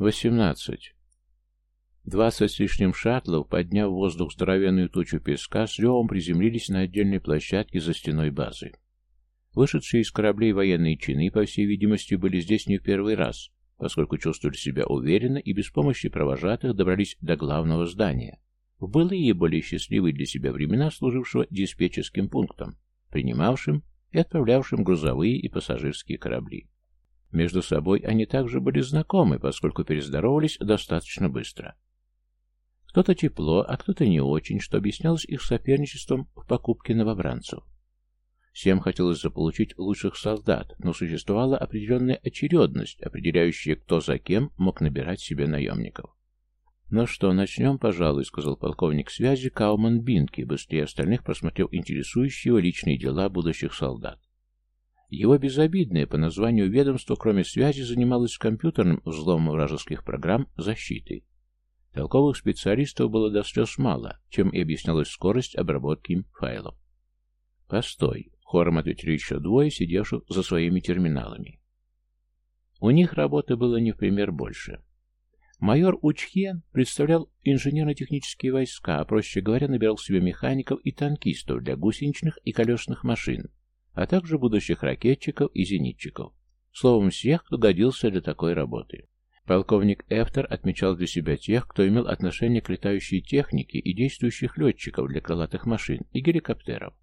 Восемнадцать. Двадцать с лишним шаттлов, подняв в воздух здоровенную тучу песка, с ревом приземлились на отдельной площадке за стеной базы. Вышедшие из кораблей военные чины, по всей видимости, были здесь не в первый раз, поскольку чувствовали себя уверенно и без помощи провожатых добрались до главного здания, в былые более счастливые для себя времена служившего диспетчерским пунктом, принимавшим и отправлявшим грузовые и пассажирские корабли. Между собой они также были знакомы, поскольку перездоровались достаточно быстро. Кто-то тепло, а кто-то не очень, что объяснялось их соперничеством в покупке новобранцев. Всем хотелось заполучить лучших солдат, но существовала определенная очередность, определяющая, кто за кем мог набирать себе наемников. «Ну что, начнем, пожалуй», — сказал полковник связи Кауман Бинки, быстрее остальных просмотрев интересующие его личные дела будущих солдат. Его безобидное по названию ведомство, кроме связи, занималось компьютерным взломом вражеских программ защиты. Толковых специалистов было до слез мало, чем и объяснялась скорость обработки им файлов. «Постой», — хором ответили еще двое, сидевших за своими терминалами. У них работы было не в пример больше. Майор Учхен представлял инженерно-технические войска, а проще говоря, набирал себе механиков и танкистов для гусеничных и колесных машин, а также будущих ракетчиков и зенитчиков. Словом, всех, кто годился для такой работы. Полковник Эфтер отмечал для себя тех, кто имел отношение к летающей технике и действующих летчиков для крылатых машин и геликоптеров.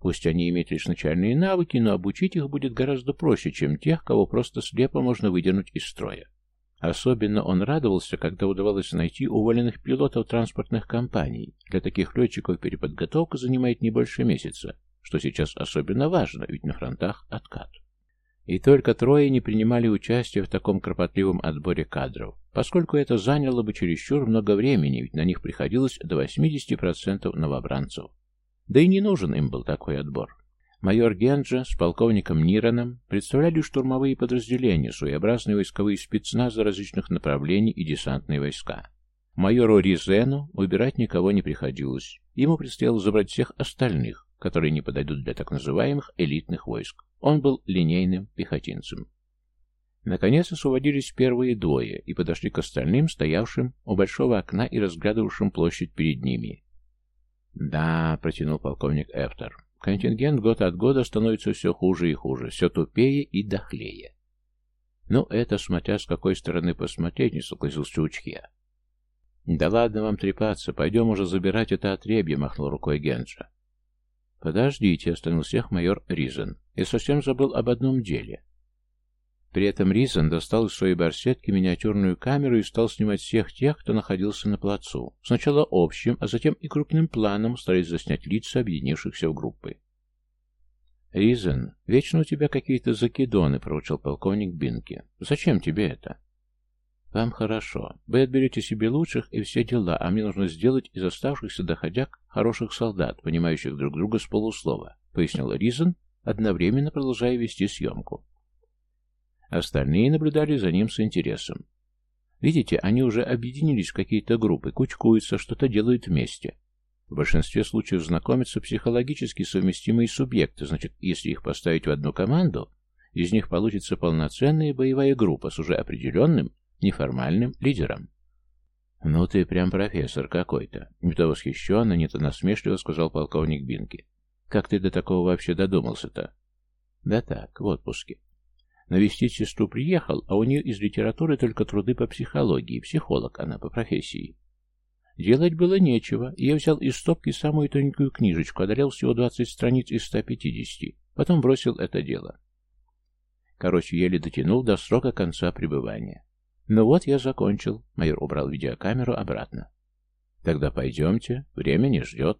Пусть они имеют лишь начальные навыки, но обучить их будет гораздо проще, чем тех, кого просто слепо можно выдернуть из строя. Особенно он радовался, когда удавалось найти уволенных пилотов транспортных компаний. Для таких летчиков переподготовка занимает не больше месяца, что сейчас особенно важно, ведь на фронтах откат. И только трое не принимали участие в таком кропотливом отборе кадров, поскольку это заняло бы чересчур много времени, ведь на них приходилось до 80% новобранцев. Да и не нужен им был такой отбор. Майор Генджа с полковником Нироном представляли штурмовые подразделения, своеобразные войсковые спецназы различных направлений и десантные войска. Майору Ризену убирать никого не приходилось. Ему предстояло забрать всех остальных, которые не подойдут для так называемых элитных войск. Он был линейным пехотинцем. Наконец освободились первые двое и подошли к остальным, стоявшим у большого окна и разглядывавшим площадь перед ними. «Да», — протянул полковник Эфтер, — «контингент год от года становится все хуже и хуже, все тупее и дохлее». «Ну, это смотря с какой стороны посмотреть», — не согласился Учхе. «Да ладно вам трепаться, пойдем уже забирать это отребье», — махнул рукой Генджа. «Подождите», — остановил всех майор Ризен. «Я совсем забыл об одном деле». При этом Ризен достал из своей барсетки миниатюрную камеру и стал снимать всех тех, кто находился на плацу. Сначала общим, а затем и крупным планом, стараясь заснять лица объединившихся в группы. «Ризен, вечно у тебя какие-то закидоны», — проручил полковник Бинки. «Зачем тебе это?» «Вам хорошо. Вы отберете себе лучших и все дела, а мне нужно сделать из оставшихся доходяг хороших солдат, понимающих друг друга с полуслова», — пояснил Ризен, одновременно продолжая вести съемку. Остальные наблюдали за ним с интересом. Видите, они уже объединились в какие-то группы, кучкуются, что-то делают вместе. В большинстве случаев знакомятся психологически совместимые субъекты, значит, если их поставить в одну команду, из них получится полноценная боевая группа с уже определенным неформальным лидером. «Ну ты прям профессор какой-то», — не то восхищенно, не то насмешливо сказал полковник Бинки. «Как ты до такого вообще додумался-то?» «Да так, в отпуске. Навестить сестру приехал, а у нее из литературы только труды по психологии, психолог она по профессии. Делать было нечего, я взял из стопки самую тоненькую книжечку, одолел всего 20 страниц из 150, потом бросил это дело. Короче, еле дотянул до срока конца пребывания. «Ну вот, я закончил». Майор убрал видеокамеру обратно. «Тогда пойдемте. Время не ждет».